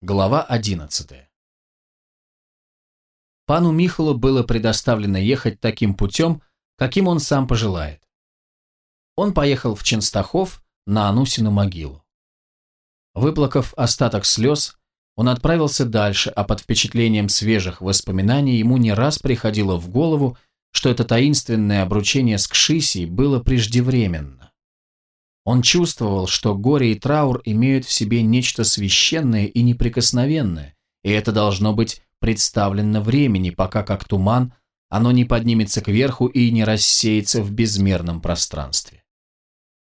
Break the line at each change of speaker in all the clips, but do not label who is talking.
Глава 11 Пану Михалу было предоставлено ехать таким путем, каким он сам пожелает. Он поехал в Ченстахов на Анусину могилу. Выплакав остаток слез, он отправился дальше, а под впечатлением свежих воспоминаний ему не раз приходило в голову, что это таинственное обручение с Кшисей было преждевременно. Он чувствовал, что горе и траур имеют в себе нечто священное и неприкосновенное, и это должно быть представлено времени, пока как туман оно не поднимется кверху и не рассеется в безмерном пространстве.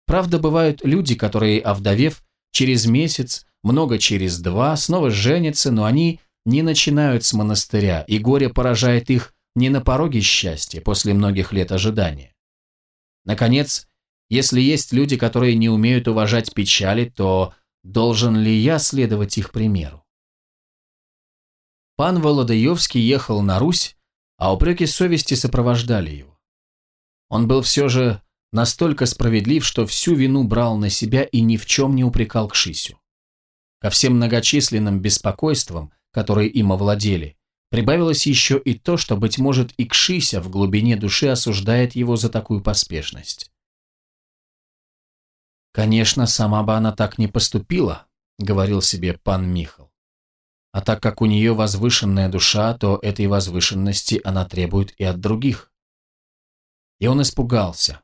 Правда, бывают люди, которые, овдовев, через месяц, много через два, снова женятся, но они не начинают с монастыря, и горе поражает их не на пороге счастья после многих лет ожидания. Наконец, если есть люди, которые не умеют уважать печали, то должен ли я следовать их примеру? Пан Володаевский ехал на Русь, а упреки совести сопровождали его. Он был все же настолько справедлив, что всю вину брал на себя и ни в чем не упрекал Кшисю. Ко всем многочисленным беспокойствам, которые им овладели, прибавилось еще и то, что, быть может, и Кшися в глубине души осуждает его за такую поспешность. «Конечно, сама бы она так не поступила», — говорил себе пан Михал. «А так как у нее возвышенная душа, то этой возвышенности она требует и от других». И он испугался.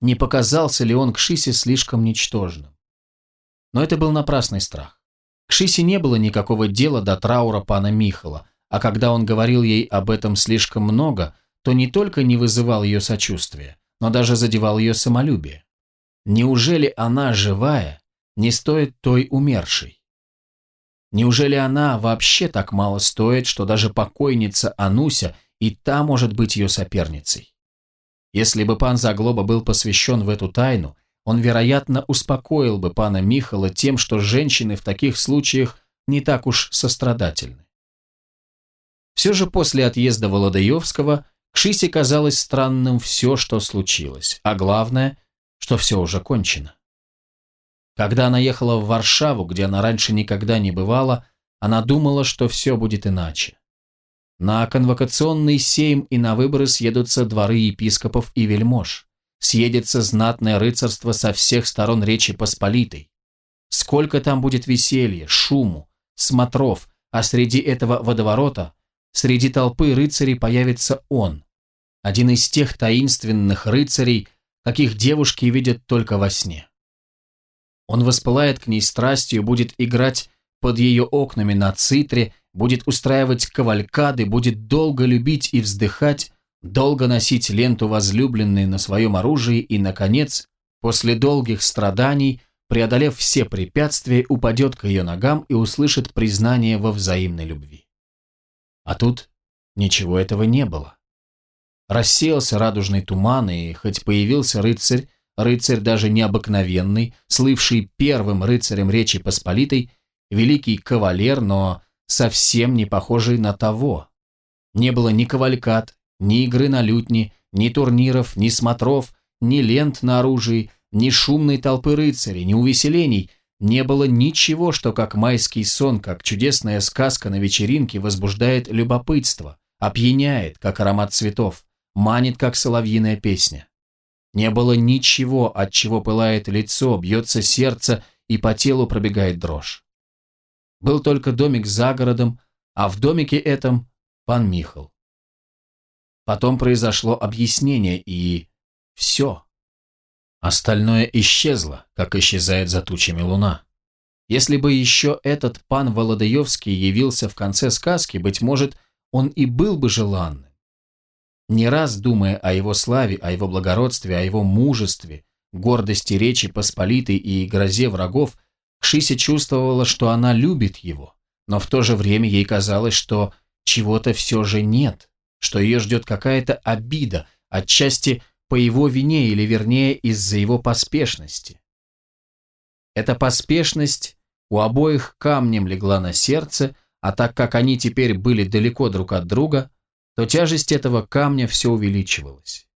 Не показался ли он к Шисе слишком ничтожным? Но это был напрасный страх. К Шисе не было никакого дела до траура пана Михала, а когда он говорил ей об этом слишком много, то не только не вызывал ее сочувствия, но даже задевал ее самолюбие. Неужели она, живая, не стоит той умершей? Неужели она вообще так мало стоит, что даже покойница Ануся и та может быть ее соперницей? Если бы пан Заглоба был посвящен в эту тайну, он, вероятно, успокоил бы пана Михала тем, что женщины в таких случаях не так уж сострадательны. Все же после отъезда Володаевского к Шисе казалось странным все, что случилось, а главное – что все уже кончено. Когда она ехала в Варшаву, где она раньше никогда не бывала, она думала, что все будет иначе. На конвокационный сейм и на выборы съедутся дворы епископов и вельмож. Съедется знатное рыцарство со всех сторон Речи Посполитой. Сколько там будет веселья, шуму, смотров, а среди этого водоворота, среди толпы рыцарей появится он, один из тех таинственных рыцарей, каких девушки видят только во сне. Он воспылает к ней страстью, будет играть под ее окнами на цитре, будет устраивать кавалькады, будет долго любить и вздыхать, долго носить ленту возлюбленной на своем оружии и, наконец, после долгих страданий, преодолев все препятствия, упадет к ее ногам и услышит признание во взаимной любви. А тут ничего этого не было. Рассеялся радужный туман, и хоть появился рыцарь, рыцарь даже необыкновенный, слывший первым рыцарем Речи Посполитой, великий кавалер, но совсем не похожий на того. Не было ни кавалькат, ни игры на лютни, ни турниров, ни смотров, ни лент на оружии, ни шумной толпы рыцарей, ни увеселений, не было ничего, что как майский сон, как чудесная сказка на вечеринке возбуждает любопытство, опьяняет, как аромат цветов манит, как соловьиная песня. Не было ничего, от чего пылает лицо, бьется сердце и по телу пробегает дрожь. Был только домик за городом, а в домике этом пан Михал. Потом произошло объяснение, и все. Остальное исчезло, как исчезает за тучами луна. Если бы еще этот пан Володаевский явился в конце сказки, быть может, он и был бы желанным. Не раз думая о его славе, о его благородстве, о его мужестве, гордости речи Посполитой и грозе врагов, Кшися чувствовала, что она любит его, но в то же время ей казалось, что чего-то все же нет, что ее ждет какая-то обида, отчасти по его вине или вернее из-за его поспешности. Эта поспешность у обоих камнем легла на сердце, а так как они теперь были далеко друг от друга, то тяжесть этого камня все увеличивалась.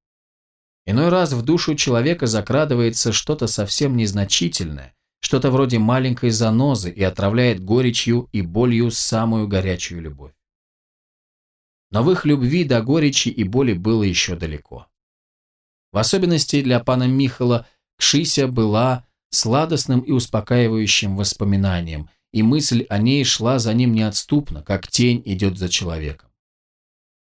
Иной раз в душу человека закрадывается что-то совсем незначительное, что-то вроде маленькой занозы и отравляет горечью и болью самую горячую любовь. Но в их любви до горечи и боли было еще далеко. В особенности для пана Михала Кшися была сладостным и успокаивающим воспоминанием, и мысль о ней шла за ним неотступно, как тень идет за человеком.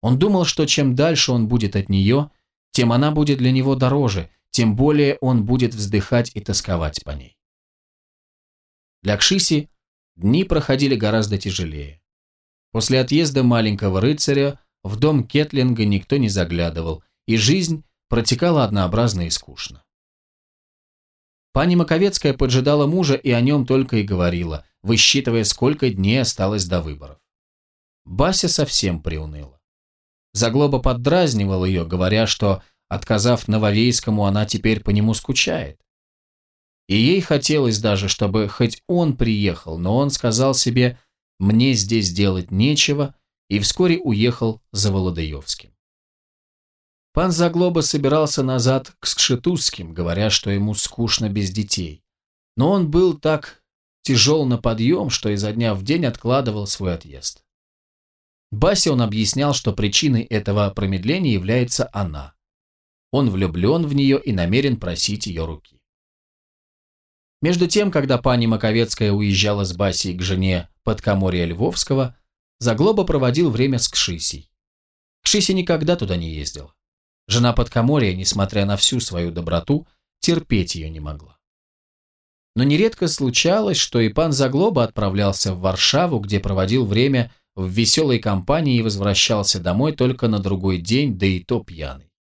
Он думал, что чем дальше он будет от нее, тем она будет для него дороже, тем более он будет вздыхать и тосковать по ней. Для Кшиси дни проходили гораздо тяжелее. После отъезда маленького рыцаря в дом Кетлинга никто не заглядывал, и жизнь протекала однообразно и скучно. Пани Маковецкая поджидала мужа и о нем только и говорила, высчитывая, сколько дней осталось до выборов. Бася совсем приуныла. Заглоба поддразнивал ее, говоря, что, отказав Нововейскому, она теперь по нему скучает. И ей хотелось даже, чтобы хоть он приехал, но он сказал себе «мне здесь делать нечего» и вскоре уехал за Володаевским. Пан Заглоба собирался назад к Скшетузским, говоря, что ему скучно без детей. Но он был так тяжел на подъем, что изо дня в день откладывал свой отъезд. Басе он объяснял, что причиной этого промедления является она. Он влюблен в нее и намерен просить ее руки. Между тем, когда пани Маковецкая уезжала с Басей к жене под Каморья Львовского, Заглоба проводил время с Кшисей. Кшиси никогда туда не ездила. Жена Подкоморья, несмотря на всю свою доброту, терпеть ее не могла. Но нередко случалось, что и пан Заглоба отправлялся в Варшаву, где проводил время в веселой компании и возвращался домой только на другой день, да и то пьяный.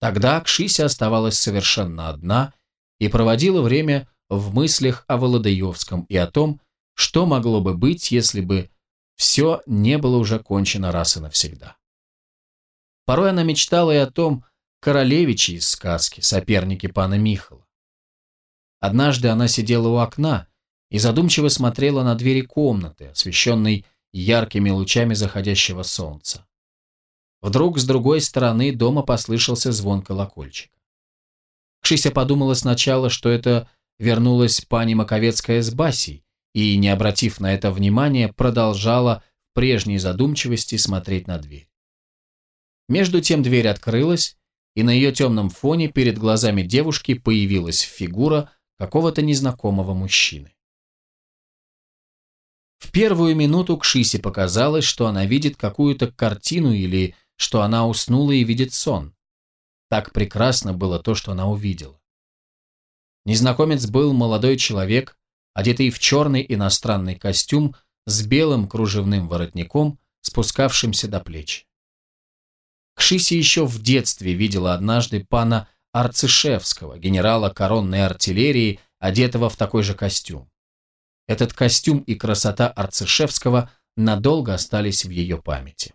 Тогда Кшися оставалась совершенно одна и проводила время в мыслях о Володаевском и о том, что могло бы быть, если бы все не было уже кончено раз и навсегда. Порой она мечтала и о том королевиче из сказки, сопернике пана Михала. Однажды она сидела у окна и задумчиво смотрела на двери комнаты, освещенной яркими лучами заходящего солнца. Вдруг с другой стороны дома послышался звон колокольчика. Кшися подумала сначала, что это вернулась пани Маковецкая с Басей и, не обратив на это внимания, продолжала в прежней задумчивости смотреть на дверь. Между тем дверь открылась, и на ее темном фоне перед глазами девушки появилась фигура какого-то незнакомого мужчины. В первую минуту Кшисе показалось, что она видит какую-то картину или что она уснула и видит сон. Так прекрасно было то, что она увидела. Незнакомец был молодой человек, одетый в черный иностранный костюм с белым кружевным воротником, спускавшимся до плеч. Кшиси еще в детстве видела однажды пана Арцишевского, генерала коронной артиллерии, одетого в такой же костюм. Этот костюм и красота Арцишевского надолго остались в ее памяти.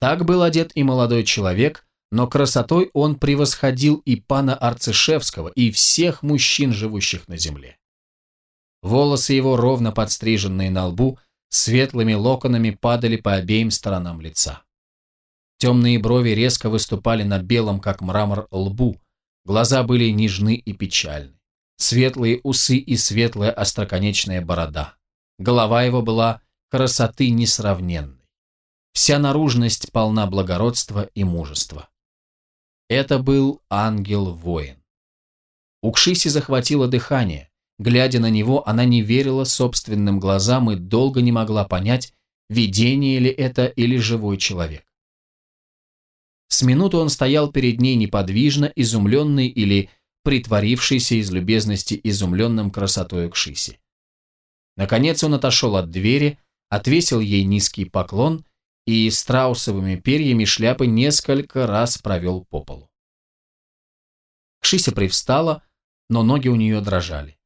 Так был одет и молодой человек, но красотой он превосходил и пана Арцишевского, и всех мужчин, живущих на земле. Волосы его, ровно подстриженные на лбу, светлыми локонами падали по обеим сторонам лица. Темные брови резко выступали на белом, как мрамор, лбу, глаза были нежны и печальны. Светлые усы и светлая остроконечная борода. Голова его была красоты несравненной. Вся наружность полна благородства и мужества. Это был ангел-воин. У Кшиси захватило дыхание. Глядя на него, она не верила собственным глазам и долго не могла понять, видение ли это или живой человек. С минуту он стоял перед ней неподвижно, изумленный или притворившийся из любезности изумленным красотой Кшиси. Наконец он отошел от двери, отвесил ей низкий поклон и страусовыми перьями шляпы несколько раз провел по полу. Кшися привстала, но ноги у нее дрожали.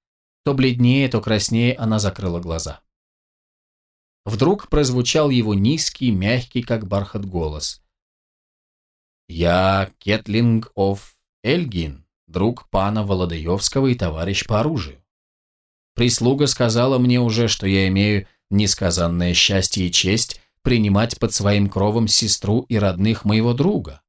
То бледнее, то краснее она закрыла глаза. Вдруг прозвучал его низкий, мягкий, как бархат голос. «Я Кетлинг оф Эльгин, друг пана Володаевского и товарищ по оружию. Прислуга сказала мне уже, что я имею несказанное счастье и честь принимать под своим кровом сестру и родных моего друга.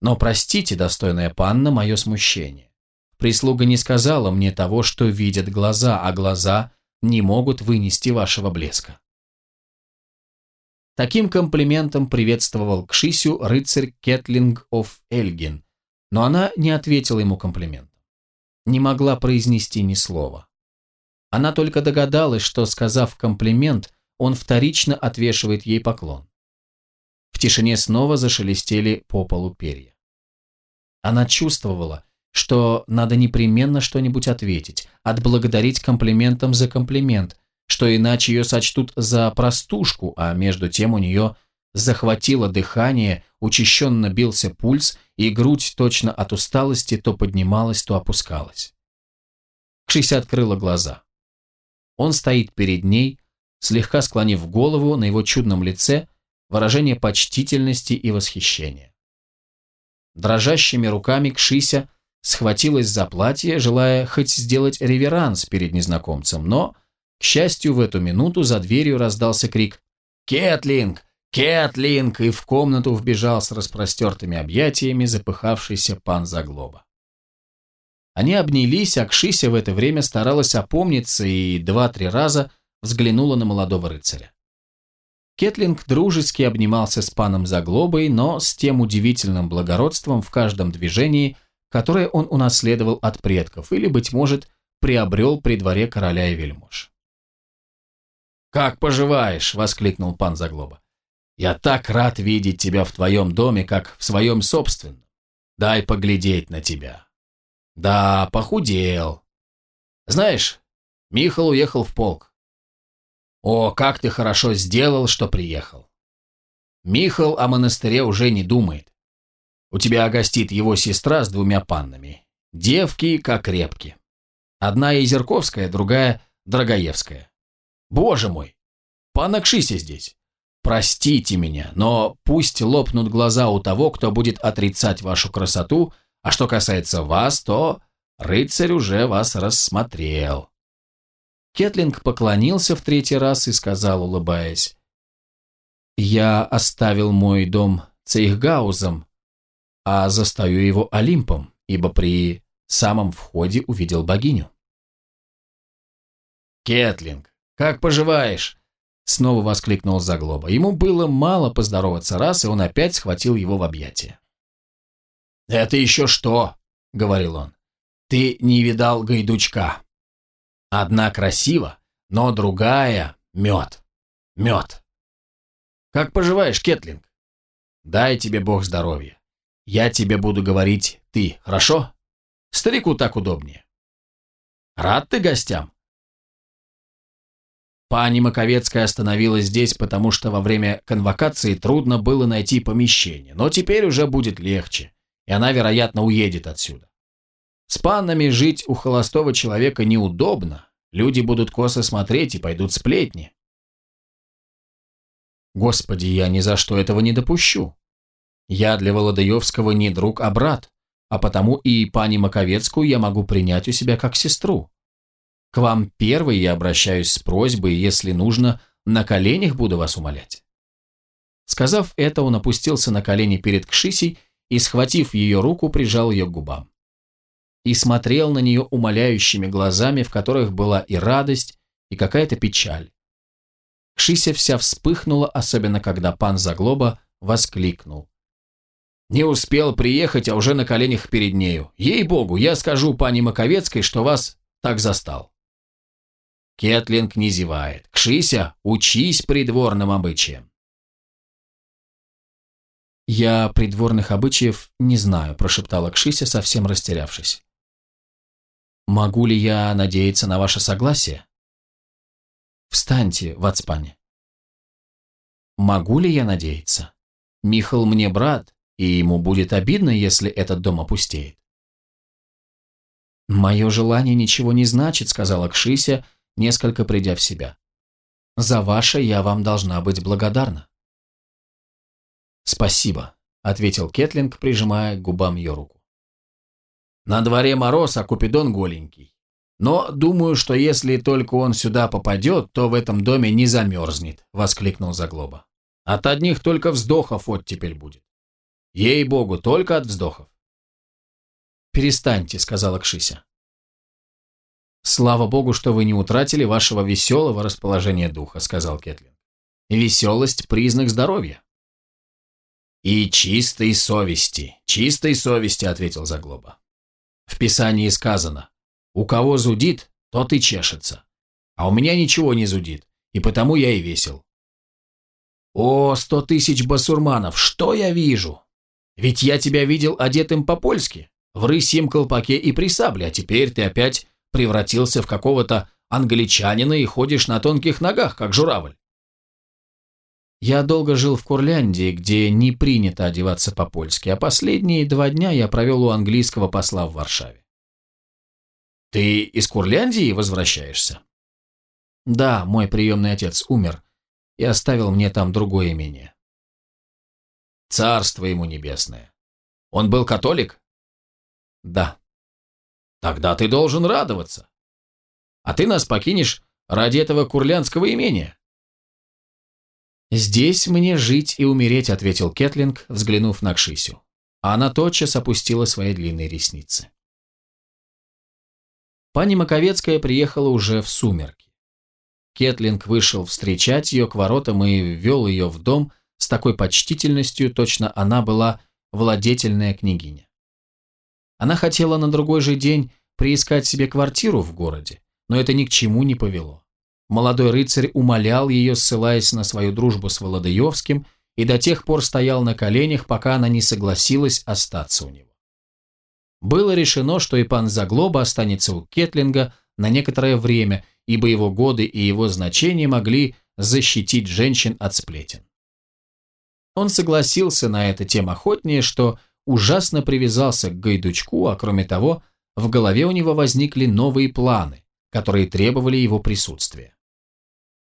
Но простите, достойная панна, мое смущение. Прислуга не сказала мне того, что видят глаза, а глаза не могут вынести вашего блеска. Таким комплиментом приветствовал Кшисю рыцарь Кетлинг оф Эльгин, но она не ответила ему комплиментом. Не могла произнести ни слова. Она только догадалась, что, сказав комплимент, он вторично отвешивает ей поклон. В тишине снова зашелестели по полу перья. Она чувствовала, что надо непременно что-нибудь ответить, отблагодарить комплиментом за комплимент, что иначе ее сочтут за простушку, а между тем у нее захватило дыхание, учащенно бился пульс, и грудь точно от усталости то поднималась, то опускалась. Кшися открыла глаза. Он стоит перед ней, слегка склонив голову, на его чудном лице выражение почтительности и восхищения. Дрожащими руками Кшися схватилась за платье, желая хоть сделать реверанс перед незнакомцем, но к счастью, в эту минуту за дверью раздался крик «Кетлинг! Кетлинг!» и в комнату вбежал с распростертыми объятиями запыхавшийся пан Заглоба. Они обнялись, а Кшися в это время старалась опомниться и два-три раза взглянула на молодого рыцаря. Кетлинг дружески обнимался с паном Заглобой, но с тем удивительным благородством в каждом движении, которое он унаследовал от предков или, быть может, приобрел при дворе короля и вельмож. «Как поживаешь?» – воскликнул пан Заглоба. «Я так рад видеть тебя в твоем доме, как в своем собственном. Дай поглядеть на тебя». «Да, похудел. Знаешь, Михал уехал в полк. О, как ты хорошо сделал, что приехал. Михал о монастыре уже не думает. У тебя гостит его сестра с двумя паннами. Девки как репки. Одна Езерковская, другая Драгоевская. Боже мой! Понакшися здесь. Простите меня, но пусть лопнут глаза у того, кто будет отрицать вашу красоту, а что касается вас, то рыцарь уже вас рассмотрел. Кетлинг поклонился в третий раз и сказал, улыбаясь, «Я оставил мой дом Цейхгаузом, а застаю его Олимпом, ибо при самом входе увидел богиню». «Кетлинг, «Как поживаешь?» Снова воскликнул Заглоба. Ему было мало поздороваться раз, и он опять схватил его в объятия. «Это еще что?» — говорил он. «Ты не видал гайдучка. Одна красива, но другая — мед. Мед. Как поживаешь, Кетлинг? Дай тебе Бог здоровья. Я тебе буду говорить «ты», хорошо? Старику так удобнее. Рад ты гостям? Пани Маковецкая остановилась здесь, потому что во время конвокации трудно было найти помещение, но теперь уже будет легче, и она, вероятно, уедет отсюда. С паннами жить у холостого человека неудобно, люди будут косо смотреть и пойдут сплетни. Господи, я ни за что этого не допущу. Я для Володаевского не друг, а брат, а потому и пани Маковецкую я могу принять у себя как сестру. К вам первый я обращаюсь с просьбой, если нужно, на коленях буду вас умолять». Сказав это, он опустился на колени перед Кшисей и, схватив ее руку, прижал ее к губам. И смотрел на нее умоляющими глазами, в которых была и радость, и какая-то печаль. Кшися вся вспыхнула, особенно когда пан Заглоба воскликнул. «Не успел приехать, а уже на коленях перед нею. Ей-богу, я скажу пани Маковецкой, что вас так застал». Кетлинг не зевает. Кшися, учись придворным обычаям. «Я придворных обычаев не знаю», – прошептала Кшися, совсем растерявшись. «Могу ли я надеяться на ваше согласие?» «Встаньте, Вацпане». «Могу ли я надеяться? Михал мне брат, и ему будет обидно, если этот дом опустеет». «Мое желание ничего не значит», – сказала Кшися, – несколько придя в себя. «За ваше я вам должна быть благодарна». «Спасибо», — ответил Кетлинг, прижимая к губам ее руку. «На дворе мороз, а Купидон голенький. Но думаю, что если только он сюда попадет, то в этом доме не замерзнет», — воскликнул Заглоба. «От одних только вздохов оттепель будет. Ей-богу, только от вздохов». перестаньте», — сказала Кшися. «Слава богу, что вы не утратили вашего веселого расположения духа», — сказал Кетлин. «Веселость — признак здоровья». «И чистой совести, чистой совести», — ответил Заглоба. «В Писании сказано, у кого зудит, тот и чешется. А у меня ничего не зудит, и потому я и весел». «О, сто тысяч басурманов, что я вижу? Ведь я тебя видел одетым по-польски, в рысьем колпаке и при сабле, а теперь ты опять превратился в какого-то англичанина и ходишь на тонких ногах, как журавль. Я долго жил в Курляндии, где не принято одеваться по-польски, а последние два дня я провел у английского посла в Варшаве. Ты из Курляндии возвращаешься? Да, мой приемный отец умер и оставил мне там другое имение. Царство ему небесное. Он был католик? Да. Тогда ты должен радоваться. А ты нас покинешь ради этого курлянского имения. «Здесь мне жить и умереть», — ответил Кетлинг, взглянув на Кшисю. А она тотчас опустила свои длинные ресницы. Пани Маковецкая приехала уже в сумерки. Кетлинг вышел встречать ее к воротам и ввел ее в дом с такой почтительностью, точно она была владетельная княгиня. Она хотела на другой же день приискать себе квартиру в городе, но это ни к чему не повело. Молодой рыцарь умолял ее, ссылаясь на свою дружбу с Володаевским, и до тех пор стоял на коленях, пока она не согласилась остаться у него. Было решено, что и пан Заглоба останется у Кетлинга на некоторое время, ибо его годы и его значения могли защитить женщин от сплетен. Он согласился на это тем охотнее, что ужасно привязался к Гайдучку, а кроме того, в голове у него возникли новые планы, которые требовали его присутствия.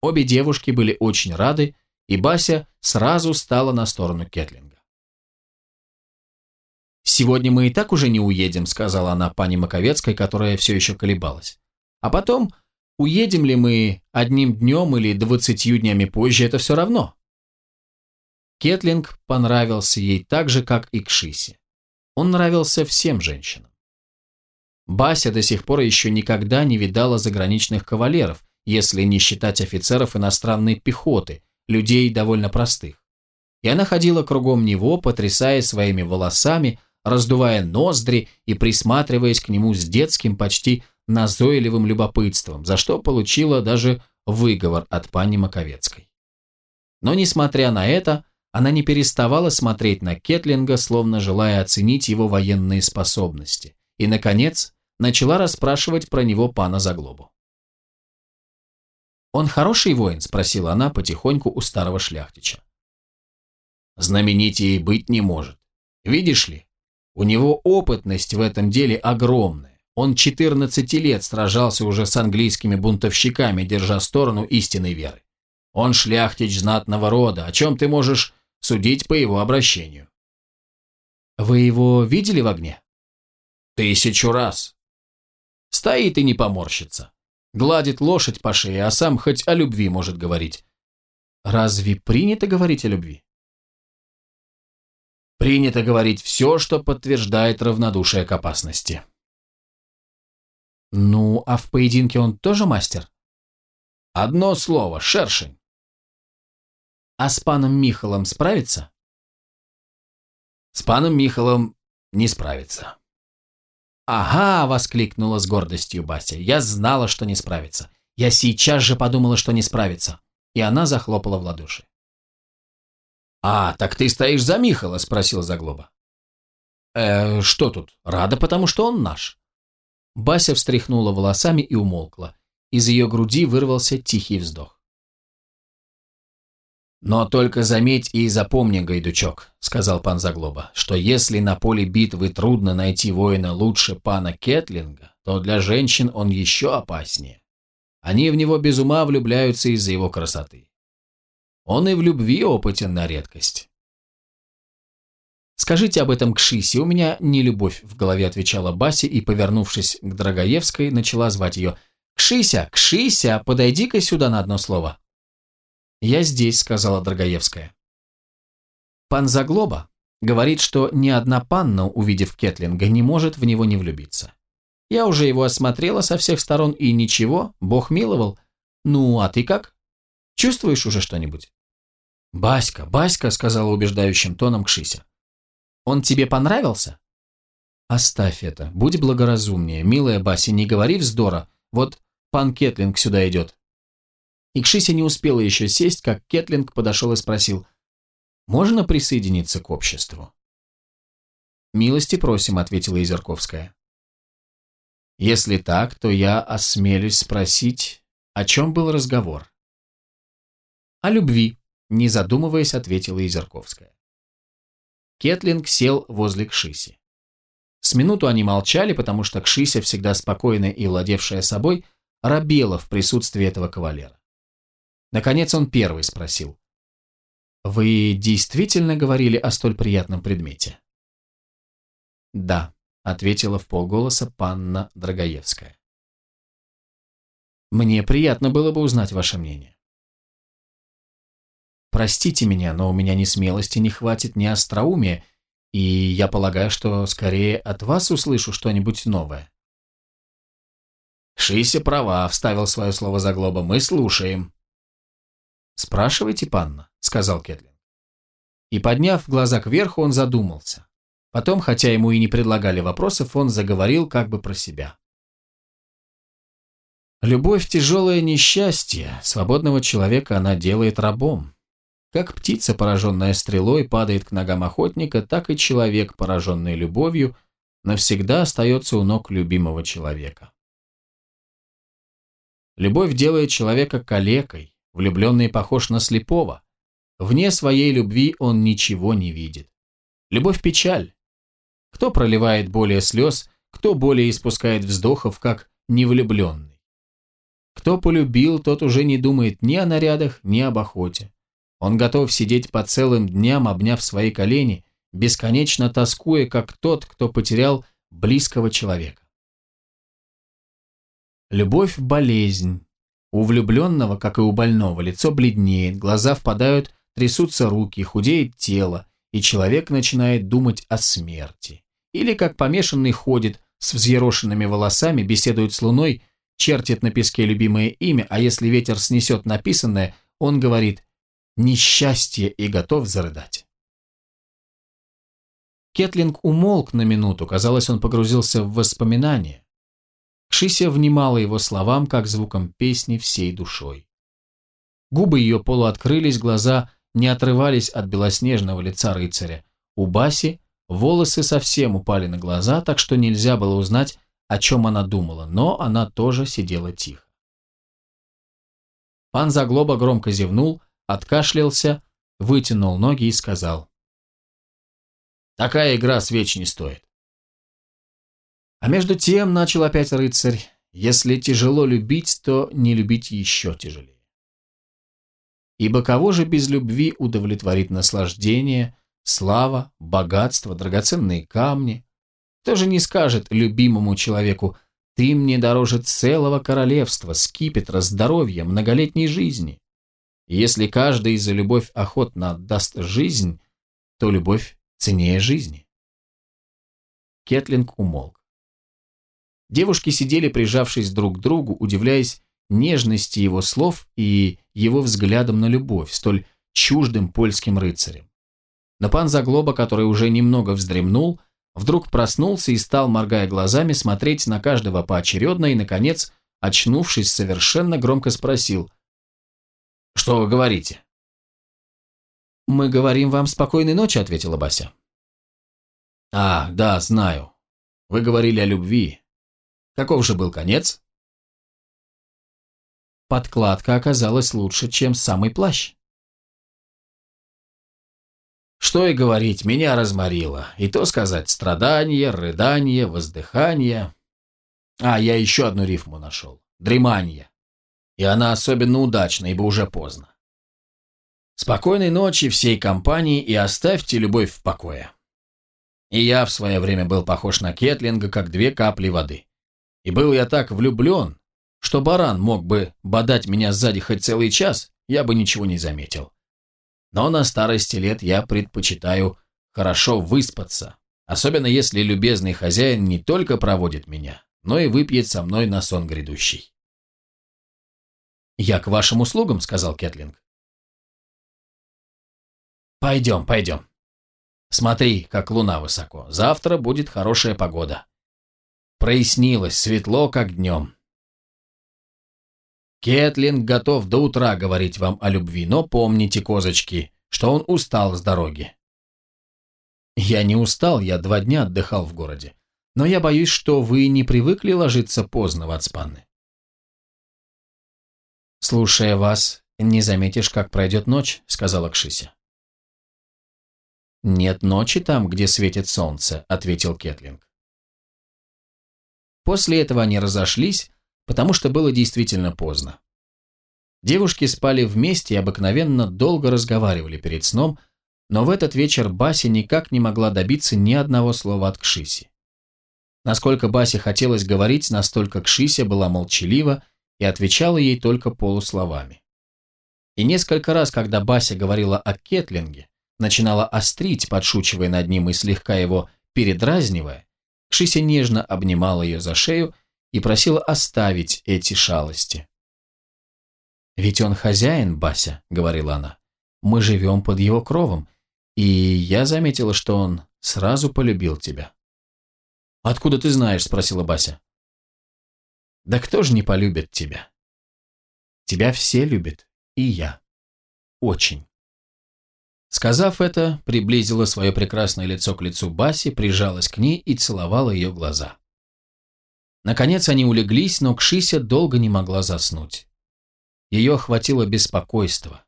Обе девушки были очень рады, и Бася сразу стала на сторону Кетлинга. «Сегодня мы и так уже не уедем», — сказала она пани Маковецкой, которая все еще колебалась. «А потом, уедем ли мы одним днем или двадцатью днями позже, это все равно. Кетлинг понравился ей так же, как и Кшисе. Он нравился всем женщинам. Бася до сих пор еще никогда не видала заграничных кавалеров, если не считать офицеров иностранной пехоты, людей довольно простых. И она ходила кругом него, потрясая своими волосами, раздувая ноздри и присматриваясь к нему с детским, почти назойливым любопытством, за что получила даже выговор от пани Маковецкой. Но, несмотря на это, она не переставала смотреть на Кетлинга, словно желая оценить его военные способности, и, наконец, начала расспрашивать про него пана Заглобу. «Он хороший воин?» – спросила она потихоньку у старого шляхтича. «Знаменитее быть не может. Видишь ли, у него опытность в этом деле огромная. Он 14 лет сражался уже с английскими бунтовщиками, держа сторону истинной веры. Он шляхтич знатного рода, о чем ты можешь судить по его обращению. Вы его видели в огне? Тысячу раз. Стоит и не поморщится. Гладит лошадь по шее, а сам хоть о любви может говорить. Разве принято говорить о любви? Принято говорить все, что подтверждает равнодушие к опасности. Ну, а в поединке он тоже мастер? Одно слово – шершень. А с паном Михалом справится? С паном Михалом не справится. «Ага!» – воскликнула с гордостью Бася. «Я знала, что не справится. Я сейчас же подумала, что не справится». И она захлопала в ладоши. «А, так ты стоишь за Михала?» – спросил Заглоба. «Э, что тут? Рада, потому что он наш». Бася встряхнула волосами и умолкла. Из ее груди вырвался тихий вздох. «Но только заметь и запомни, Гайдучок», — сказал пан Заглоба, «что если на поле битвы трудно найти воина лучше пана Кетлинга, то для женщин он еще опаснее. Они в него без ума влюбляются из-за его красоты. Он и в любви опытен на редкость». «Скажите об этом к Шисе, у меня не любовь», — в голове отвечала Баси и, повернувшись к Драгоевской, начала звать ее. «Кшися, Кшися, подойди-ка сюда на одно слово». «Я здесь», — сказала Драгоевская. «Пан Заглоба, Говорит, что ни одна панна, увидев Кетлинга, не может в него не влюбиться. Я уже его осмотрела со всех сторон, и ничего, Бог миловал. Ну, а ты как? Чувствуешь уже что-нибудь? «Баська, Баська», — сказала убеждающим тоном Кшися. «Он тебе понравился?» «Оставь это, будь благоразумнее, милая Бася, не говори вздора. Вот пан Кетлинг сюда идет». И Кшися не успела еще сесть, как Кетлинг подошел и спросил, «Можно присоединиться к обществу?» «Милости просим», — ответила Изерковская. «Если так, то я осмелюсь спросить, о чем был разговор?» «О любви», — не задумываясь, ответила Изерковская. Кетлинг сел возле Кшиси. С минуту они молчали, потому что Кшися, всегда спокойная и владевшая собой, робела в присутствии этого кавалера. Наконец он первый спросил. «Вы действительно говорили о столь приятном предмете?» «Да», — ответила в полголоса панна Драгоевская. «Мне приятно было бы узнать ваше мнение». «Простите меня, но у меня ни смелости не хватит, ни остроумия, и я полагаю, что скорее от вас услышу что-нибудь новое. «Шися права», — вставил свое слово Заглоба, — «мы слушаем». «Спрашивайте, панна», — сказал Кетлин. И, подняв глаза кверху, он задумался. Потом, хотя ему и не предлагали вопросов, он заговорил как бы про себя. «Любовь – тяжелое несчастье. Свободного человека она делает рабом. Как птица, пораженная стрелой, падает к ногам охотника, так и человек, пораженный любовью, навсегда остается у ног любимого человека. Любовь делает человека калекой, влюбленный похож на слепого. Вне своей любви он ничего не видит. Любовь – печаль. Кто проливает более слез, кто более испускает вздохов, как невлюбленный. Кто полюбил, тот уже не думает ни о нарядах, ни об охоте. Он готов сидеть по целым дням, обняв свои колени, бесконечно тоскуя, как тот, кто потерял близкого человека. Любовь – болезнь. У влюбленного, как и у больного, лицо бледнеет, глаза впадают, трясутся руки, худеет тело, и человек начинает думать о смерти. Или как помешанный ходит с взъерошенными волосами, беседует с луной, чертит на песке любимое имя, а если ветер снесет написанное, он говорит несчастье и готов зарыдать. Кетлинг умолк на минуту, казалось, он погрузился в воспоминания. Кшися внимала его словам, как звуком песни всей душой. Губы ее полуоткрылись, глаза не отрывались от белоснежного лица рыцаря. У Баси волосы совсем упали на глаза, так что нельзя было узнать, о чем она думала, но она тоже сидела тихо. Пан Заглоба громко зевнул, откашлялся, вытянул ноги и сказал. «Такая игра свеч не стоит». А между тем, начал опять рыцарь, если тяжело любить, то не любить еще тяжелее. Ибо кого же без любви удовлетворит наслаждение, слава, богатство, драгоценные камни? Кто же не скажет любимому человеку, ты мне дороже целого королевства, скипетра, здоровья, многолетней жизни? если каждый за любовь охотно отдаст жизнь, то любовь ценнее жизни. Кетлинг умолк. Девушки сидели, прижавшись друг к другу, удивляясь нежности его слов и его взглядом на любовь, столь чуждым польским рыцарем. Но пан Заглоба, который уже немного вздремнул, вдруг проснулся и стал, моргая глазами, смотреть на каждого поочередно и, наконец, очнувшись, совершенно громко спросил – что вы говорите?» «Мы говорим вам спокойной ночи», — ответила Бася. «А, да, знаю. Вы говорили о любви. Каков же был конец?» Подкладка оказалась лучше, чем самый плащ. Что и говорить, меня разморило. И то сказать, страдания, рыдания, воздыхания. А, я еще одну рифму нашел. Дреманье. И она особенно удачна, ибо уже поздно. Спокойной ночи всей компании и оставьте любовь в покое. И я в свое время был похож на Кетлинга, как две капли воды. И был я так влюблен, что баран мог бы бодать меня сзади хоть целый час, я бы ничего не заметил. Но на старости лет я предпочитаю хорошо выспаться, особенно если любезный хозяин не только проводит меня, но и выпьет со мной на сон грядущий. «Я к вашим услугам», — сказал Кэтлинг. «Пойдем, пойдем. Смотри, как луна высоко. Завтра будет хорошая погода. Прояснилось, светло, как днем. Кетлинг готов до утра говорить вам о любви, но помните, козочки, что он устал с дороги. Я не устал, я два дня отдыхал в городе. Но я боюсь, что вы не привыкли ложиться поздно в отспанны. Слушая вас, не заметишь, как пройдет ночь, сказала Кшися. «Нет ночи там, где светит солнце», — ответил Кетлинг. После этого они разошлись, потому что было действительно поздно. Девушки спали вместе и обыкновенно долго разговаривали перед сном, но в этот вечер Баси никак не могла добиться ни одного слова от Кшиси. Насколько Басе хотелось говорить, настолько Кшися была молчалива и отвечала ей только полусловами. И несколько раз, когда Бася говорила о Кетлинге, начинала острить, подшучивая над ним и слегка его передразнивая, Кшися нежно обнимала ее за шею и просила оставить эти шалости. «Ведь он хозяин, Бася», — говорила она. «Мы живем под его кровом, и я заметила, что он сразу полюбил тебя». «Откуда ты знаешь?» — спросила Бася. «Да кто же не полюбит тебя?» «Тебя все любят, и я. Очень». Сказав это, приблизила свое прекрасное лицо к лицу Баси, прижалась к ней и целовала ее глаза. Наконец они улеглись, но Кшися долго не могла заснуть. Ее охватило беспокойство.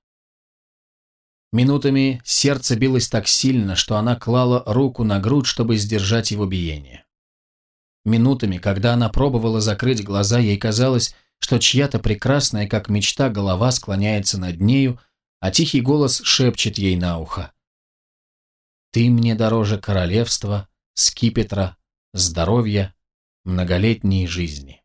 Минутами сердце билось так сильно, что она клала руку на грудь, чтобы сдержать его биение. Минутами, когда она пробовала закрыть глаза, ей казалось, что чья-то прекрасная, как мечта, голова склоняется над нею, а тихий голос шепчет ей на ухо. «Ты мне дороже королевства, скипетра, здоровья, многолетней жизни».